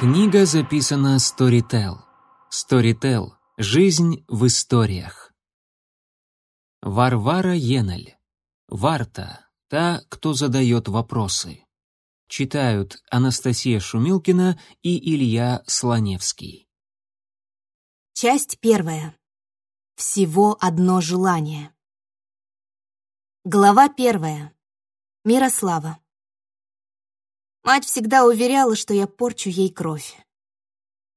Книга записана Storytel. Storytel. Жизнь в историях. Варвара Енель. Варта. Та, кто задает вопросы. Читают Анастасия Шумилкина и Илья Слоневский. Часть первая. Всего одно желание. Глава первая. Мирослава. Мать всегда уверяла, что я порчу ей кровь.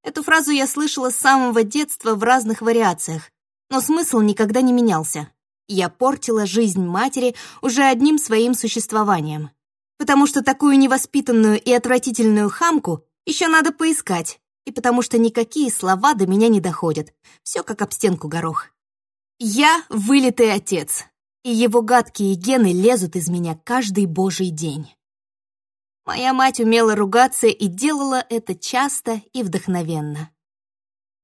Эту фразу я слышала с самого детства в разных вариациях, но смысл никогда не менялся. Я портила жизнь матери уже одним своим существованием. Потому что такую невоспитанную и отвратительную хамку еще надо поискать, и потому что никакие слова до меня не доходят. Все как об стенку горох. Я — вылитый отец, и его гадкие гены лезут из меня каждый божий день. Моя мать умела ругаться и делала это часто и вдохновенно.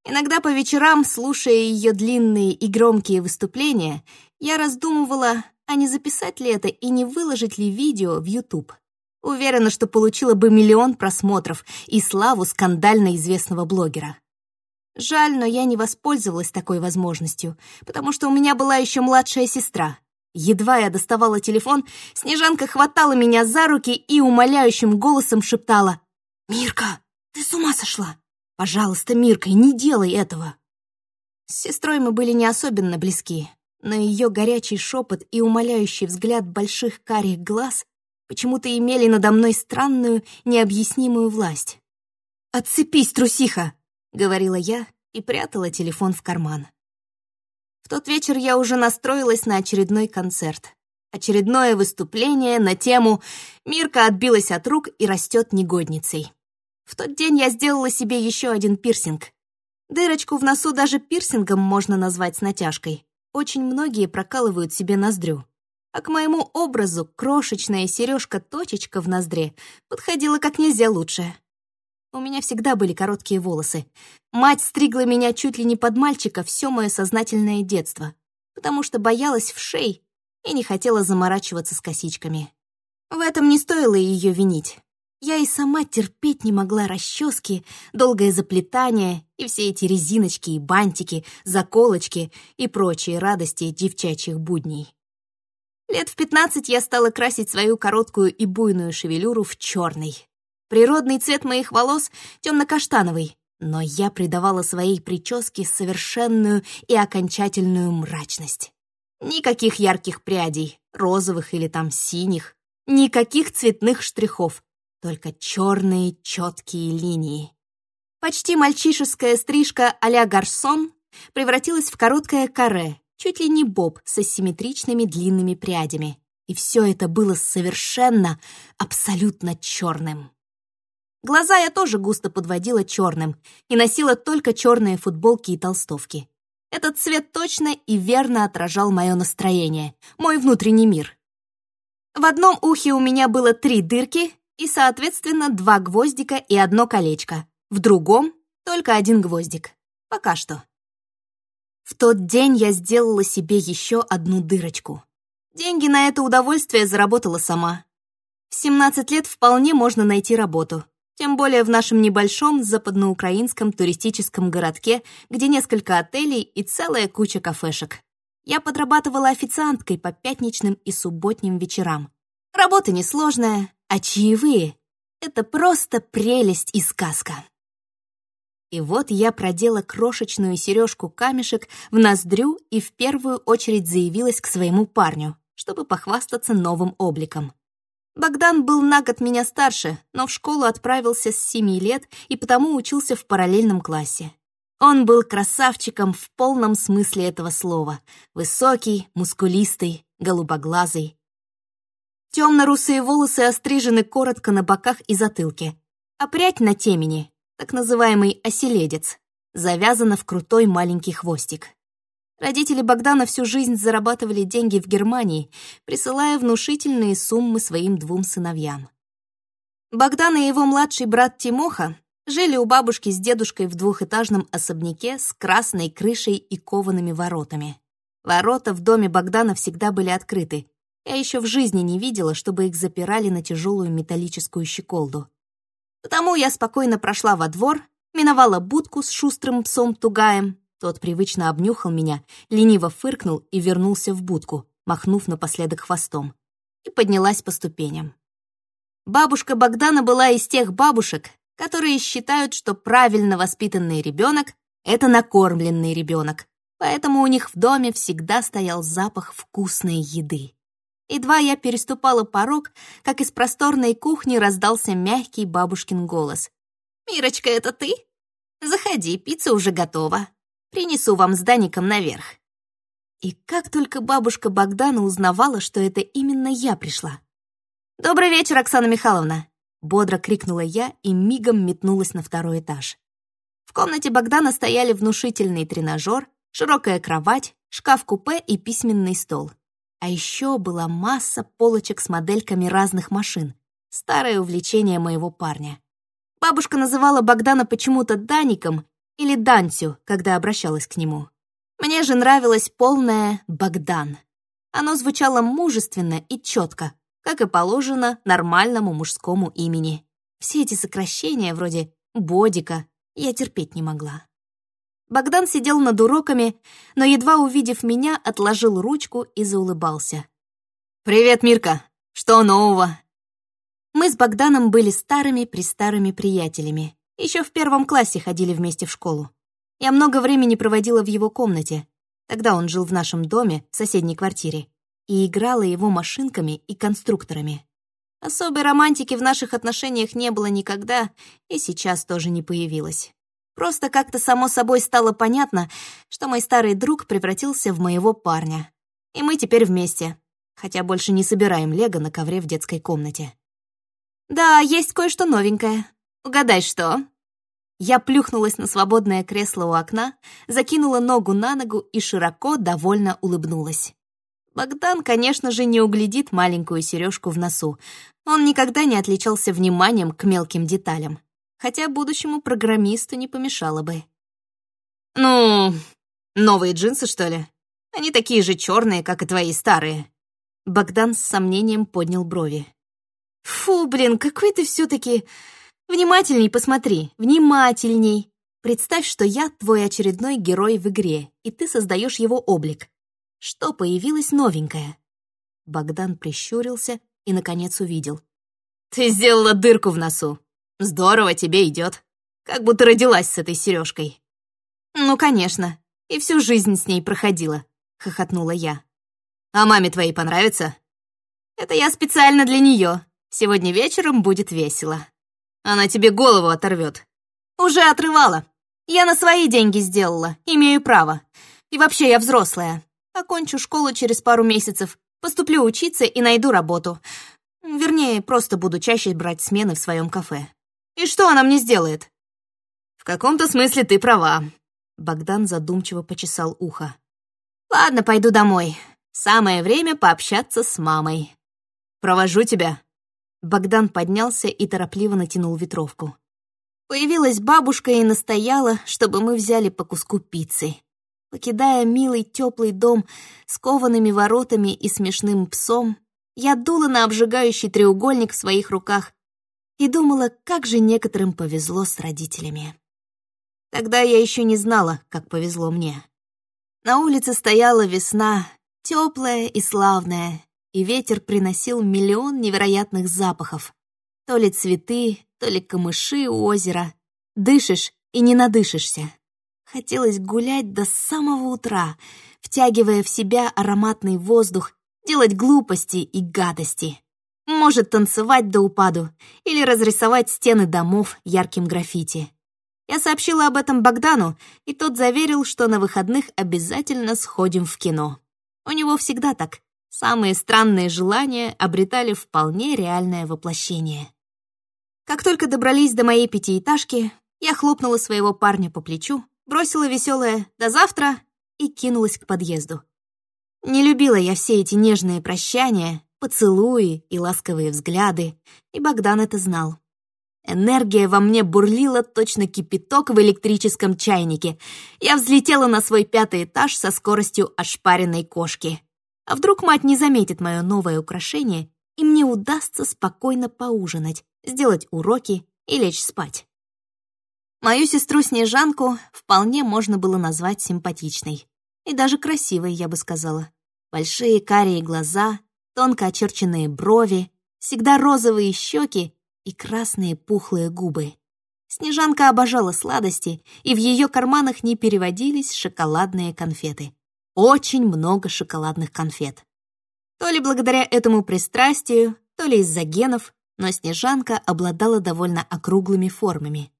Иногда по вечерам, слушая ее длинные и громкие выступления, я раздумывала, а не записать ли это и не выложить ли видео в YouTube. Уверена, что получила бы миллион просмотров и славу скандально известного блогера. Жаль, но я не воспользовалась такой возможностью, потому что у меня была еще младшая сестра, Едва я доставала телефон, Снежанка хватала меня за руки и умоляющим голосом шептала «Мирка, ты с ума сошла? Пожалуйста, Мирка, не делай этого!» С сестрой мы были не особенно близки, но ее горячий шепот и умоляющий взгляд больших карих глаз почему-то имели надо мной странную, необъяснимую власть. «Отцепись, трусиха!» — говорила я и прятала телефон в карман. В тот вечер я уже настроилась на очередной концерт. Очередное выступление на тему «Мирка отбилась от рук и растет негодницей». В тот день я сделала себе еще один пирсинг. Дырочку в носу даже пирсингом можно назвать с натяжкой. Очень многие прокалывают себе ноздрю. А к моему образу крошечная сережка-точечка в ноздре подходила как нельзя лучше. У меня всегда были короткие волосы. Мать стригла меня чуть ли не под мальчика все мое сознательное детство, потому что боялась вшей и не хотела заморачиваться с косичками. В этом не стоило ее винить. Я и сама терпеть не могла расчески, долгое заплетание и все эти резиночки и бантики, заколочки и прочие радости девчачьих будней. Лет в пятнадцать я стала красить свою короткую и буйную шевелюру в черный, Природный цвет моих волос темно-каштановый, но я придавала своей прическе совершенную и окончательную мрачность. Никаких ярких прядей, розовых или там синих, никаких цветных штрихов, только черные четкие линии. Почти мальчишеская стрижка а-ля гарсон превратилась в короткое каре, чуть ли не боб с асимметричными длинными прядями. И все это было совершенно, абсолютно черным. Глаза я тоже густо подводила черным и носила только черные футболки и толстовки. Этот цвет точно и верно отражал мое настроение, мой внутренний мир. В одном ухе у меня было три дырки и, соответственно, два гвоздика и одно колечко. В другом — только один гвоздик. Пока что. В тот день я сделала себе еще одну дырочку. Деньги на это удовольствие заработала сама. В 17 лет вполне можно найти работу, тем более в нашем небольшом западноукраинском туристическом городке, где несколько отелей и целая куча кафешек. Я подрабатывала официанткой по пятничным и субботним вечерам. Работа несложная, а чаевые — это просто прелесть и сказка. И вот я продела крошечную сережку-камешек в ноздрю и в первую очередь заявилась к своему парню, чтобы похвастаться новым обликом. Богдан был на год меня старше, но в школу отправился с семи лет и потому учился в параллельном классе. Он был красавчиком в полном смысле этого слова. Высокий, мускулистый, голубоглазый. Темно-русые волосы острижены коротко на боках и затылке, а прядь на темени, так называемый оселедец, завязана в крутой маленький хвостик. Родители Богдана всю жизнь зарабатывали деньги в Германии, присылая внушительные суммы своим двум сыновьям. Богдан и его младший брат Тимоха жили у бабушки с дедушкой в двухэтажном особняке с красной крышей и коваными воротами. Ворота в доме Богдана всегда были открыты. Я еще в жизни не видела, чтобы их запирали на тяжелую металлическую щеколду. Потому я спокойно прошла во двор, миновала будку с шустрым псом Тугаем. Тот привычно обнюхал меня, лениво фыркнул и вернулся в будку, махнув напоследок хвостом, и поднялась по ступеням. Бабушка Богдана была из тех бабушек, которые считают, что правильно воспитанный ребенок — это накормленный ребенок, поэтому у них в доме всегда стоял запах вкусной еды. Едва я переступала порог, как из просторной кухни раздался мягкий бабушкин голос. «Мирочка, это ты? Заходи, пицца уже готова. Принесу вам с Даником наверх». И как только бабушка Богдана узнавала, что это именно я пришла. «Добрый вечер, Оксана Михайловна!» Бодро крикнула я и мигом метнулась на второй этаж. В комнате Богдана стояли внушительный тренажер, широкая кровать, шкаф-купе и письменный стол. А еще была масса полочек с модельками разных машин. Старое увлечение моего парня. Бабушка называла Богдана почему-то Даником или Дантю, когда обращалась к нему. Мне же нравилось полное «Богдан». Оно звучало мужественно и четко, как и положено нормальному мужскому имени. Все эти сокращения, вроде «Бодика», я терпеть не могла. Богдан сидел над уроками, но, едва увидев меня, отложил ручку и заулыбался. «Привет, Мирка! Что нового?» Мы с Богданом были старыми-престарыми приятелями. Еще в первом классе ходили вместе в школу. Я много времени проводила в его комнате. Тогда он жил в нашем доме, в соседней квартире, и играла его машинками и конструкторами. Особой романтики в наших отношениях не было никогда, и сейчас тоже не появилось. Просто как-то само собой стало понятно, что мой старый друг превратился в моего парня. И мы теперь вместе, хотя больше не собираем лего на ковре в детской комнате. «Да, есть кое-что новенькое. Угадай, что?» Я плюхнулась на свободное кресло у окна, закинула ногу на ногу и широко, довольно улыбнулась. Богдан, конечно же, не углядит маленькую сережку в носу. Он никогда не отличался вниманием к мелким деталям хотя будущему программисту не помешало бы. «Ну, новые джинсы, что ли? Они такие же черные, как и твои старые». Богдан с сомнением поднял брови. «Фу, блин, какой ты все-таки... Внимательней посмотри, внимательней. Представь, что я твой очередной герой в игре, и ты создаешь его облик. Что появилось новенькое?» Богдан прищурился и, наконец, увидел. «Ты сделала дырку в носу. Здорово тебе идет. Как будто родилась с этой сережкой. Ну, конечно. И всю жизнь с ней проходила, хохотнула я. А маме твоей понравится? Это я специально для нее. Сегодня вечером будет весело. Она тебе голову оторвет. Уже отрывала. Я на свои деньги сделала, имею право. И вообще я взрослая. Окончу школу через пару месяцев, поступлю учиться и найду работу. Вернее, просто буду чаще брать смены в своем кафе. И что она мне сделает?» «В каком-то смысле ты права», — Богдан задумчиво почесал ухо. «Ладно, пойду домой. Самое время пообщаться с мамой. Провожу тебя». Богдан поднялся и торопливо натянул ветровку. Появилась бабушка и настояла, чтобы мы взяли по куску пиццы. Покидая милый теплый дом с коваными воротами и смешным псом, я дула на обжигающий треугольник в своих руках и думала, как же некоторым повезло с родителями. Тогда я еще не знала, как повезло мне. На улице стояла весна, теплая и славная, и ветер приносил миллион невероятных запахов. То ли цветы, то ли камыши у озера. Дышишь и не надышишься. Хотелось гулять до самого утра, втягивая в себя ароматный воздух, делать глупости и гадости. Может танцевать до упаду или разрисовать стены домов ярким граффити. Я сообщила об этом Богдану, и тот заверил, что на выходных обязательно сходим в кино. У него всегда так. Самые странные желания обретали вполне реальное воплощение. Как только добрались до моей пятиэтажки, я хлопнула своего парня по плечу, бросила веселое «до завтра» и кинулась к подъезду. Не любила я все эти нежные прощания, поцелуи и ласковые взгляды, и Богдан это знал. Энергия во мне бурлила точно кипяток в электрическом чайнике. Я взлетела на свой пятый этаж со скоростью ошпаренной кошки. А вдруг мать не заметит мое новое украшение, и мне удастся спокойно поужинать, сделать уроки и лечь спать. Мою сестру Снежанку вполне можно было назвать симпатичной. И даже красивой, я бы сказала. Большие карие глаза, тонко очерченные брови, всегда розовые щеки и красные пухлые губы. Снежанка обожала сладости, и в ее карманах не переводились шоколадные конфеты. Очень много шоколадных конфет. То ли благодаря этому пристрастию, то ли из-за генов, но Снежанка обладала довольно округлыми формами.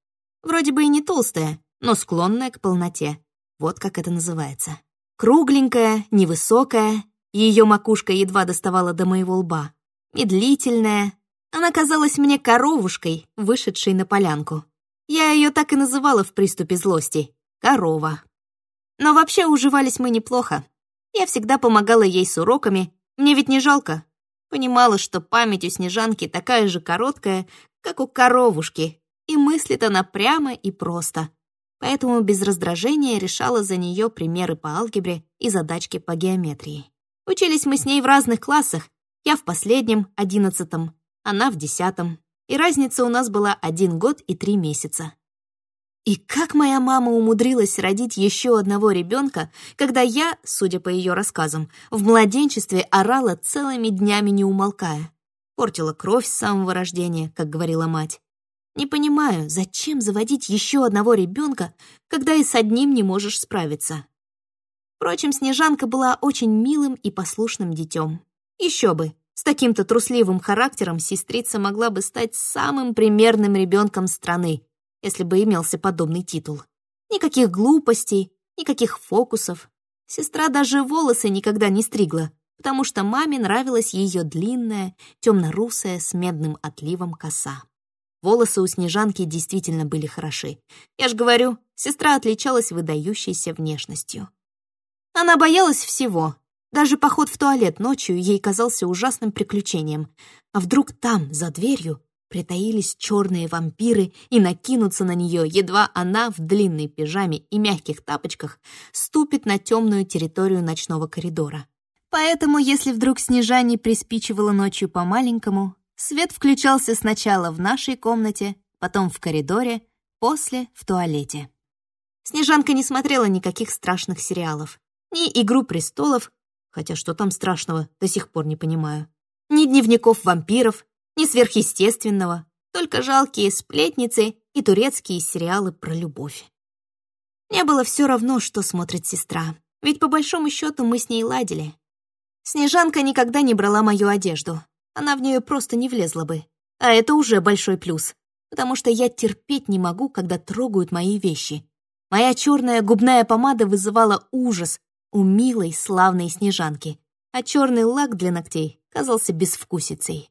Вроде бы и не толстая, но склонная к полноте. Вот как это называется. Кругленькая, невысокая, ее макушка едва доставала до моего лба. Медлительная. Она казалась мне коровушкой, вышедшей на полянку. Я ее так и называла в приступе злости — корова. Но вообще уживались мы неплохо. Я всегда помогала ей с уроками, мне ведь не жалко. Понимала, что память у Снежанки такая же короткая, как у коровушки, и мыслит она прямо и просто. Поэтому без раздражения решала за нее примеры по алгебре и задачки по геометрии. Учились мы с ней в разных классах, я в последнем, одиннадцатом, она в десятом, и разница у нас была один год и три месяца. И как моя мама умудрилась родить еще одного ребенка, когда я, судя по ее рассказам, в младенчестве орала целыми днями не умолкая. Портила кровь с самого рождения, как говорила мать. Не понимаю, зачем заводить еще одного ребенка, когда и с одним не можешь справиться. Впрочем, Снежанка была очень милым и послушным детем. Еще бы, с таким-то трусливым характером сестрица могла бы стать самым примерным ребенком страны, если бы имелся подобный титул. Никаких глупостей, никаких фокусов. Сестра даже волосы никогда не стригла, потому что маме нравилась ее длинная, темно-русая с медным отливом коса. Волосы у Снежанки действительно были хороши. Я ж говорю, сестра отличалась выдающейся внешностью. Она боялась всего. Даже поход в туалет ночью ей казался ужасным приключением. А вдруг там, за дверью, притаились черные вампиры и накинутся на нее, едва она в длинной пижаме и мягких тапочках ступит на темную территорию ночного коридора. Поэтому, если вдруг Снежане приспичивала ночью по-маленькому, Свет включался сначала в нашей комнате, потом в коридоре, после — в туалете. Снежанка не смотрела никаких страшных сериалов. Ни «Игру престолов», хотя что там страшного, до сих пор не понимаю. Ни «Дневников вампиров», ни «Сверхъестественного», только жалкие сплетницы и турецкие сериалы про любовь. Мне было все равно, что смотрит сестра, ведь по большому счету мы с ней ладили. Снежанка никогда не брала мою одежду, она в нее просто не влезла бы. А это уже большой плюс, потому что я терпеть не могу, когда трогают мои вещи. Моя черная губная помада вызывала ужас у милой, славной снежанки, а черный лак для ногтей казался безвкусицей.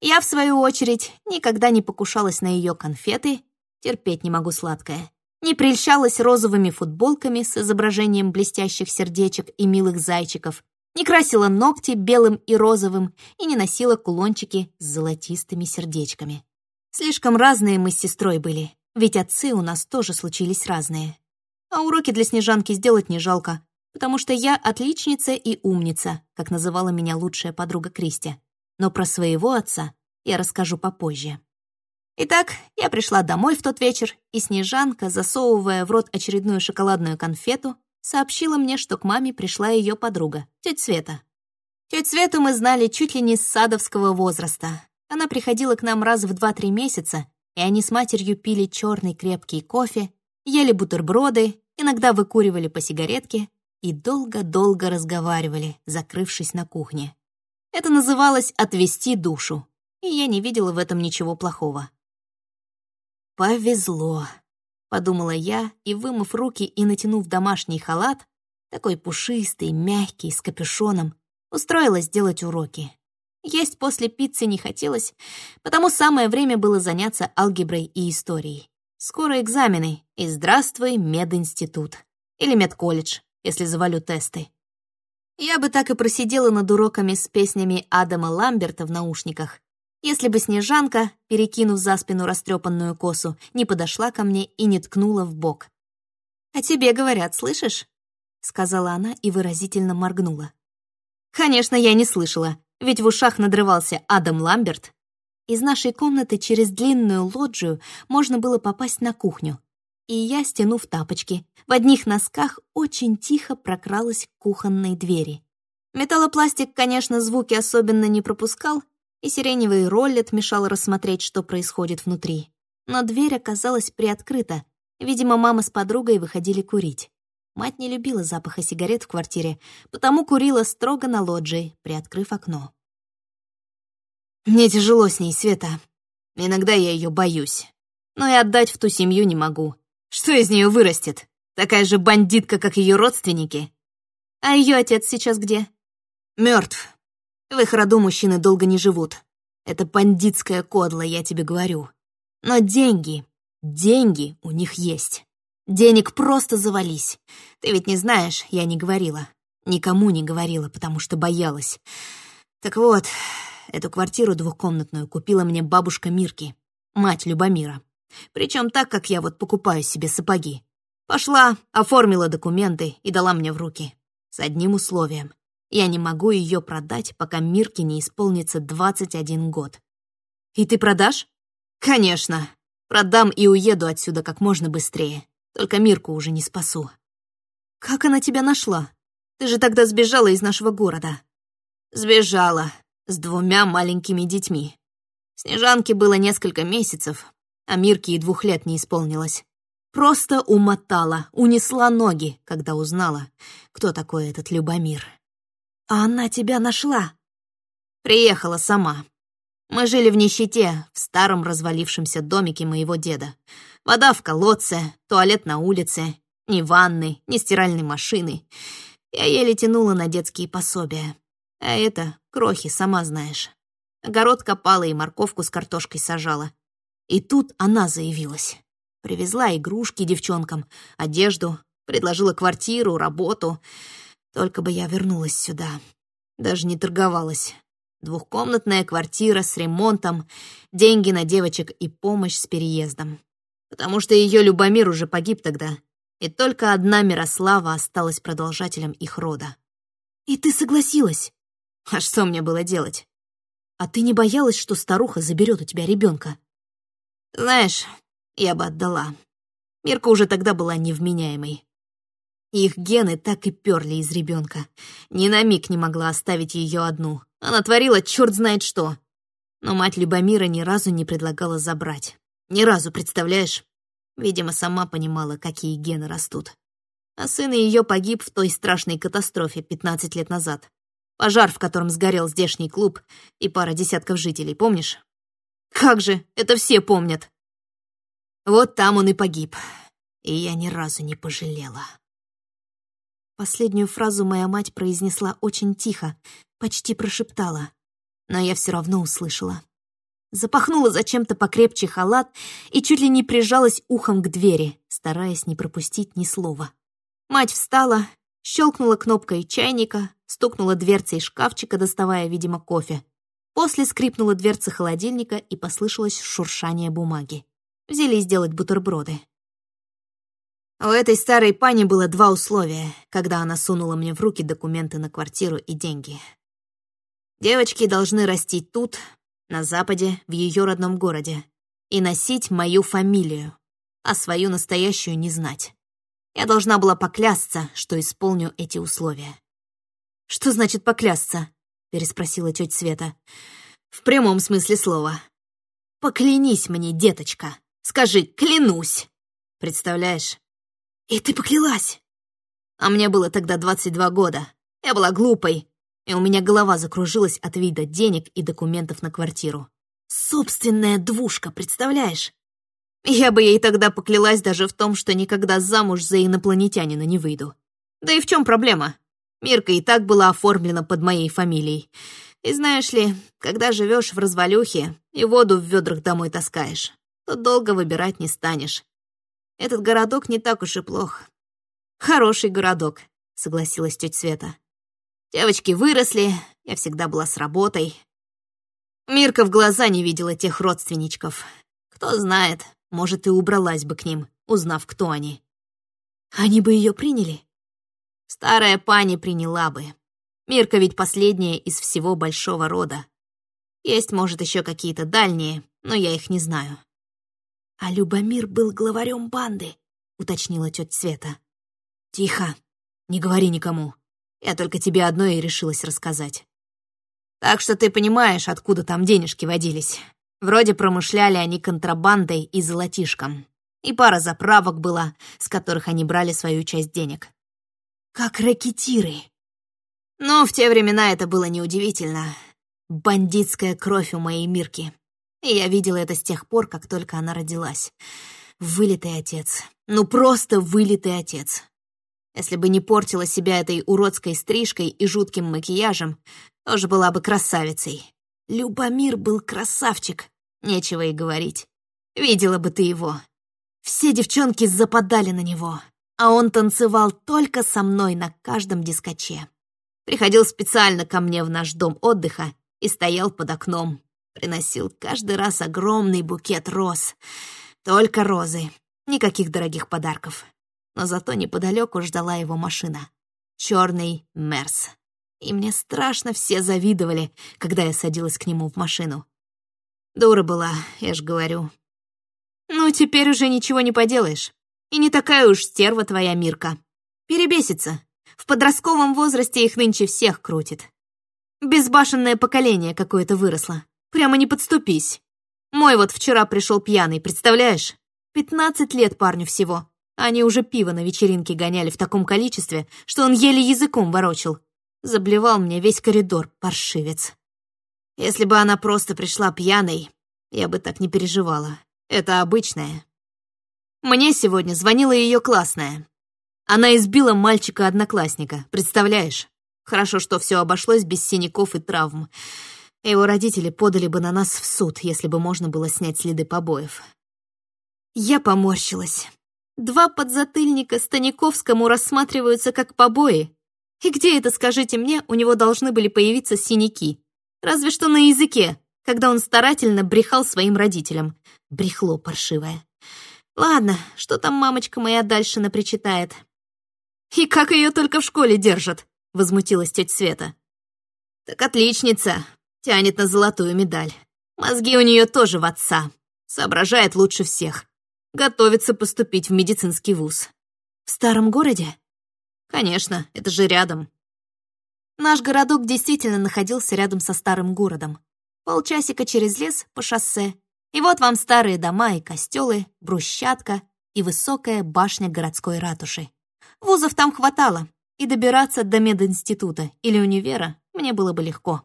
Я, в свою очередь, никогда не покушалась на ее конфеты, терпеть не могу сладкое, не прельщалась розовыми футболками с изображением блестящих сердечек и милых зайчиков, не красила ногти белым и розовым и не носила кулончики с золотистыми сердечками. Слишком разные мы с сестрой были, ведь отцы у нас тоже случились разные. А уроки для Снежанки сделать не жалко, потому что я отличница и умница, как называла меня лучшая подруга Кристи. Но про своего отца я расскажу попозже. Итак, я пришла домой в тот вечер, и Снежанка, засовывая в рот очередную шоколадную конфету, сообщила мне, что к маме пришла ее подруга, тетя Света. Тетю Свету мы знали чуть ли не с садовского возраста. Она приходила к нам раз в два-три месяца, и они с матерью пили черный крепкий кофе, ели бутерброды, иногда выкуривали по сигаретке и долго-долго разговаривали, закрывшись на кухне. Это называлось «отвести душу», и я не видела в этом ничего плохого. Повезло подумала я и, вымыв руки и натянув домашний халат, такой пушистый, мягкий, с капюшоном, устроилась делать уроки. Есть после пиццы не хотелось, потому самое время было заняться алгеброй и историей. Скоро экзамены, и здравствуй, мединститут. Или медколледж, если завалю тесты. Я бы так и просидела над уроками с песнями Адама Ламберта в наушниках, если бы Снежанка, перекинув за спину растрепанную косу, не подошла ко мне и не ткнула в бок. «О тебе говорят, слышишь?» — сказала она и выразительно моргнула. Конечно, я не слышала, ведь в ушах надрывался Адам Ламберт. Из нашей комнаты через длинную лоджию можно было попасть на кухню. И я, стянув тапочки, в одних носках очень тихо прокралась к кухонной двери. Металлопластик, конечно, звуки особенно не пропускал, и сиреневый роллет мешал рассмотреть, что происходит внутри. Но дверь оказалась приоткрыта. Видимо, мама с подругой выходили курить. Мать не любила запаха сигарет в квартире, потому курила строго на лоджии, приоткрыв окно. «Мне тяжело с ней, Света. Иногда я ее боюсь. Но и отдать в ту семью не могу. Что из нее вырастет? Такая же бандитка, как ее родственники. А ее отец сейчас где? Мертв. В их роду мужчины долго не живут. Это бандитская кодла, я тебе говорю. Но деньги, деньги у них есть. Денег просто завались. Ты ведь не знаешь, я не говорила. Никому не говорила, потому что боялась. Так вот, эту квартиру двухкомнатную купила мне бабушка Мирки, мать Любомира. Причем так, как я вот покупаю себе сапоги. Пошла, оформила документы и дала мне в руки. С одним условием. Я не могу ее продать, пока Мирке не исполнится 21 год. И ты продашь? Конечно. Продам и уеду отсюда как можно быстрее. Только Мирку уже не спасу. Как она тебя нашла? Ты же тогда сбежала из нашего города. Сбежала. С двумя маленькими детьми. Снежанке было несколько месяцев, а Мирке и двух лет не исполнилось. Просто умотала, унесла ноги, когда узнала, кто такой этот Любомир. А она тебя нашла? Приехала сама. Мы жили в нищете, в старом развалившемся домике моего деда. Вода в колодце, туалет на улице, ни ванны, ни стиральной машины. Я еле тянула на детские пособия. А это крохи, сама знаешь. Огород копала и морковку с картошкой сажала. И тут она заявилась. Привезла игрушки девчонкам, одежду, предложила квартиру, работу. Только бы я вернулась сюда. Даже не торговалась. Двухкомнатная квартира с ремонтом, деньги на девочек и помощь с переездом потому что ее Любомир уже погиб тогда, и только одна Мирослава осталась продолжателем их рода. И ты согласилась? А что мне было делать? А ты не боялась, что старуха заберет у тебя ребенка? Знаешь, я бы отдала. Мирка уже тогда была невменяемой. Их гены так и перли из ребенка. Ни на миг не могла оставить ее одну. Она творила черт знает что. Но мать Любомира ни разу не предлагала забрать. Ни разу, представляешь? Видимо, сама понимала, какие гены растут. А сын ее погиб в той страшной катастрофе 15 лет назад. Пожар, в котором сгорел здешний клуб и пара десятков жителей, помнишь? Как же, это все помнят. Вот там он и погиб. И я ни разу не пожалела. Последнюю фразу моя мать произнесла очень тихо, почти прошептала. Но я все равно услышала запахнула зачем-то покрепче халат и чуть ли не прижалась ухом к двери, стараясь не пропустить ни слова. Мать встала, щелкнула кнопкой чайника, стукнула дверцей шкафчика, доставая, видимо, кофе. После скрипнула дверца холодильника и послышалось шуршание бумаги. Взялись делать бутерброды. У этой старой пани было два условия, когда она сунула мне в руки документы на квартиру и деньги. Девочки должны расти тут, на Западе, в ее родном городе, и носить мою фамилию, а свою настоящую не знать. Я должна была поклясться, что исполню эти условия. «Что значит поклясться?» — переспросила тетя Света. «В прямом смысле слова. Поклянись мне, деточка. Скажи «клянусь». Представляешь? И ты поклялась. А мне было тогда 22 года. Я была глупой, и у меня голова закружилась от вида денег и документов на квартиру. Собственная двушка, представляешь? Я бы ей тогда поклялась даже в том, что никогда замуж за инопланетянина не выйду. Да и в чем проблема? Мирка и так была оформлена под моей фамилией. И знаешь ли, когда живешь в развалюхе и воду в ведрах домой таскаешь, то долго выбирать не станешь. Этот городок не так уж и плох. Хороший городок, согласилась тетя Света. Девочки выросли, я всегда была с работой. Мирка в глаза не видела тех родственничков. Кто знает, может, и убралась бы к ним, узнав, кто они. Они бы ее приняли? Старая пани приняла бы. Мирка ведь последняя из всего большого рода. Есть, может, еще какие-то дальние, но я их не знаю. А Любомир был главарем банды, уточнила тетя Света. Тихо, не говори никому. Я только тебе одно и решилась рассказать. Так что ты понимаешь, откуда там денежки водились. Вроде промышляли они контрабандой и золотишком. И пара заправок была, с которых они брали свою часть денег. Как ракетиры. Но в те времена это было неудивительно. Бандитская кровь у моей Мирки. И я видела это с тех пор, как только она родилась. Вылитый отец. Ну просто вылитый отец. Если бы не портила себя этой уродской стрижкой и жутким макияжем, тоже была бы красавицей. Любомир был красавчик, нечего и говорить. Видела бы ты его. Все девчонки западали на него, а он танцевал только со мной на каждом дискоче. Приходил специально ко мне в наш дом отдыха и стоял под окном. Приносил каждый раз огромный букет роз. Только розы, никаких дорогих подарков но зато неподалеку ждала его машина. Черный Мерс. И мне страшно все завидовали, когда я садилась к нему в машину. Дура была, я ж говорю. Ну, теперь уже ничего не поделаешь. И не такая уж стерва твоя Мирка. Перебесится. В подростковом возрасте их нынче всех крутит. Безбашенное поколение какое-то выросло. Прямо не подступись. Мой вот вчера пришел пьяный, представляешь? Пятнадцать лет парню всего. Они уже пиво на вечеринке гоняли в таком количестве, что он еле языком ворочил. Заблевал мне весь коридор, паршивец. Если бы она просто пришла пьяной, я бы так не переживала. Это обычное. Мне сегодня звонила ее классная. Она избила мальчика-одноклассника, представляешь? Хорошо, что все обошлось без синяков и травм. Его родители подали бы на нас в суд, если бы можно было снять следы побоев. Я поморщилась. Два подзатыльника Станиковскому рассматриваются как побои. И где это, скажите мне, у него должны были появиться синяки? Разве что на языке, когда он старательно брехал своим родителям. Брехло паршивое. Ладно, что там мамочка моя дальше напричитает? И как ее только в школе держат, возмутилась тетя Света. Так отличница, тянет на золотую медаль. Мозги у нее тоже в отца. Соображает лучше всех. Готовится поступить в медицинский вуз. В старом городе? Конечно, это же рядом. Наш городок действительно находился рядом со старым городом. Полчасика через лес по шоссе. И вот вам старые дома и костелы, брусчатка и высокая башня городской ратуши. Вузов там хватало, и добираться до мединститута или универа мне было бы легко.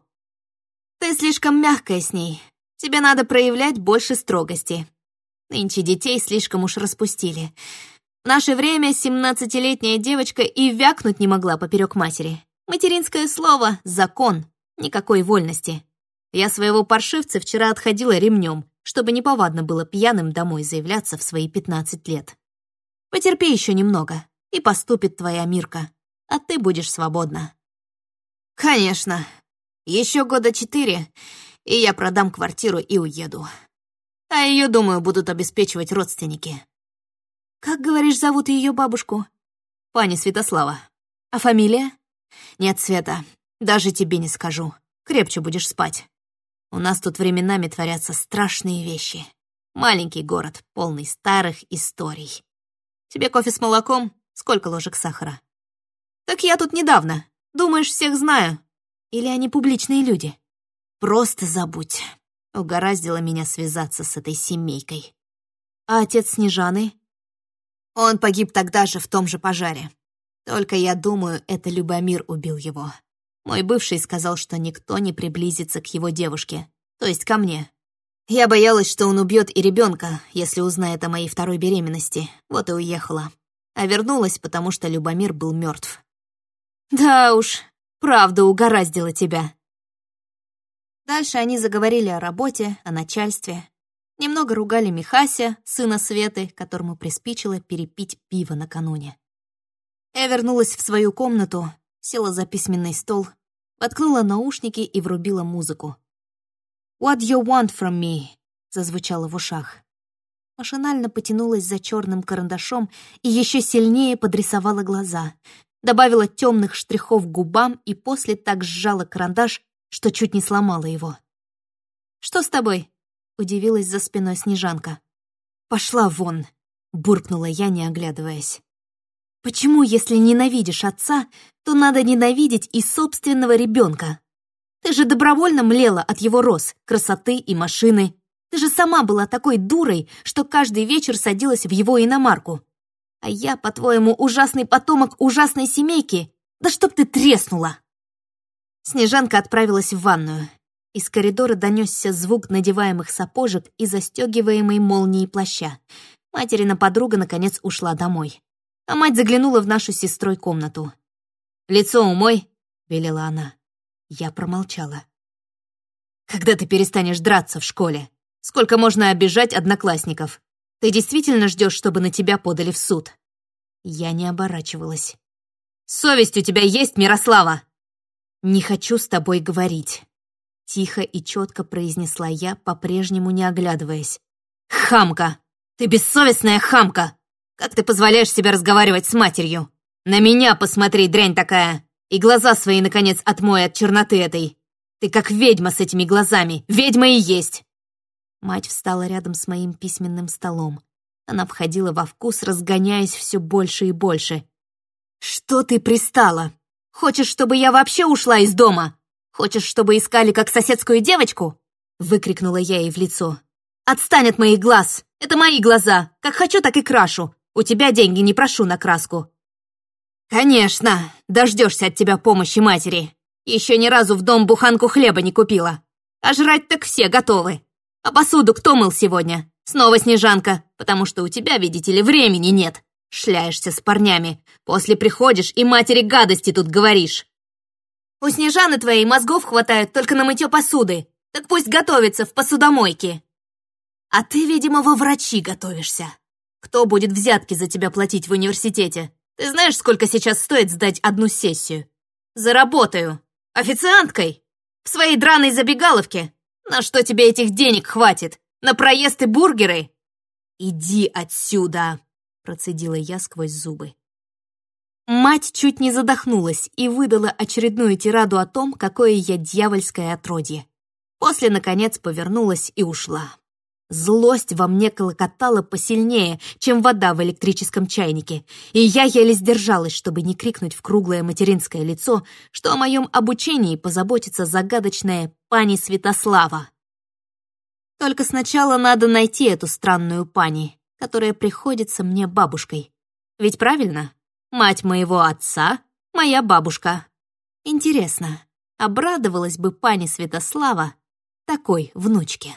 Ты слишком мягкая с ней. Тебе надо проявлять больше строгости, Нынче детей слишком уж распустили. В наше время семнадцатилетняя девочка и вякнуть не могла поперек матери. Материнское слово — закон, никакой вольности. Я своего паршивца вчера отходила ремнем, чтобы неповадно было пьяным домой заявляться в свои пятнадцать лет. Потерпи еще немного, и поступит твоя Мирка, а ты будешь свободна. Конечно. Еще года четыре, и я продам квартиру и уеду. А ее, думаю, будут обеспечивать родственники. Как, говоришь, зовут ее бабушку? Пани Святослава. А фамилия? Нет, Света, даже тебе не скажу. Крепче будешь спать. У нас тут временами творятся страшные вещи. Маленький город, полный старых историй. Тебе кофе с молоком? Сколько ложек сахара? Так я тут недавно. Думаешь, всех знаю? Или они публичные люди? Просто забудь. Угораздило меня связаться с этой семейкой. А отец Снежаны? Он погиб тогда же в том же пожаре. Только я думаю, это Любомир убил его. Мой бывший сказал, что никто не приблизится к его девушке, то есть ко мне. Я боялась, что он убьет и ребенка, если узнает о моей второй беременности, вот и уехала. А вернулась, потому что Любомир был мертв. Да уж, правда угораздило тебя. Дальше они заговорили о работе, о начальстве. Немного ругали Михася, сына Светы, которому приспичило перепить пиво накануне. Я вернулась в свою комнату, села за письменный стол, воткнула наушники и врубила музыку. «What you want from me?» — зазвучало в ушах. Машинально потянулась за черным карандашом и еще сильнее подрисовала глаза, добавила темных штрихов губам и после так сжала карандаш, что чуть не сломала его. «Что с тобой?» — удивилась за спиной Снежанка. «Пошла вон!» — буркнула я, не оглядываясь. «Почему, если ненавидишь отца, то надо ненавидеть и собственного ребенка? Ты же добровольно млела от его роз, красоты и машины. Ты же сама была такой дурой, что каждый вечер садилась в его иномарку. А я, по-твоему, ужасный потомок ужасной семейки? Да чтоб ты треснула!» Снежанка отправилась в ванную. Из коридора донесся звук надеваемых сапожек и застегиваемой молнией плаща. Материна подруга, наконец, ушла домой. А мать заглянула в нашу с сестрой комнату. «Лицо умой», — велела она. Я промолчала. «Когда ты перестанешь драться в школе? Сколько можно обижать одноклассников? Ты действительно ждешь, чтобы на тебя подали в суд?» Я не оборачивалась. «Совесть у тебя есть, Мирослава?» «Не хочу с тобой говорить», — тихо и четко произнесла я, по-прежнему не оглядываясь. «Хамка! Ты бессовестная хамка! Как ты позволяешь себе разговаривать с матерью? На меня посмотри, дрянь такая! И глаза свои, наконец, отмой от черноты этой. Ты как ведьма с этими глазами. Ведьма и есть!» Мать встала рядом с моим письменным столом. Она входила во вкус, разгоняясь все больше и больше. «Что ты пристала? Хочешь, чтобы я вообще ушла из дома? Хочешь, чтобы искали как соседскую девочку?» Выкрикнула я ей в лицо. «Отстань от моих глаз! Это мои глаза! Как хочу, так и крашу! У тебя деньги не прошу на краску!» «Конечно, дождешься от тебя помощи матери. Еще ни разу в дом буханку хлеба не купила. А жрать так все готовы. А посуду кто мыл сегодня? Снова Снежанка, потому что у тебя, видите ли, времени нет. Шляешься с парнями. После приходишь и матери гадости тут говоришь. У Снежаны твоей мозгов хватает только на мытье посуды. Так пусть готовится в посудомойке. А ты, видимо, во врачи готовишься. Кто будет взятки за тебя платить в университете? Ты знаешь, сколько сейчас стоит сдать одну сессию? Заработаю. Официанткой. В своей драной забегаловке. На что тебе этих денег хватит? На проезд и бургеры? Иди отсюда, процедила я сквозь зубы. Мать чуть не задохнулась и выдала очередную тираду о том, какое я дьявольское отродье. После, наконец, повернулась и ушла. Злость во мне колокотала посильнее, чем вода в электрическом чайнике, и я еле сдержалась, чтобы не крикнуть в круглое материнское лицо, что о моем обучении позаботится загадочная пани Святослава. Только сначала надо найти эту странную пани, которая приходится мне бабушкой. Ведь правильно? Мать моего отца — моя бабушка. Интересно, обрадовалась бы пани Святослава такой внучке?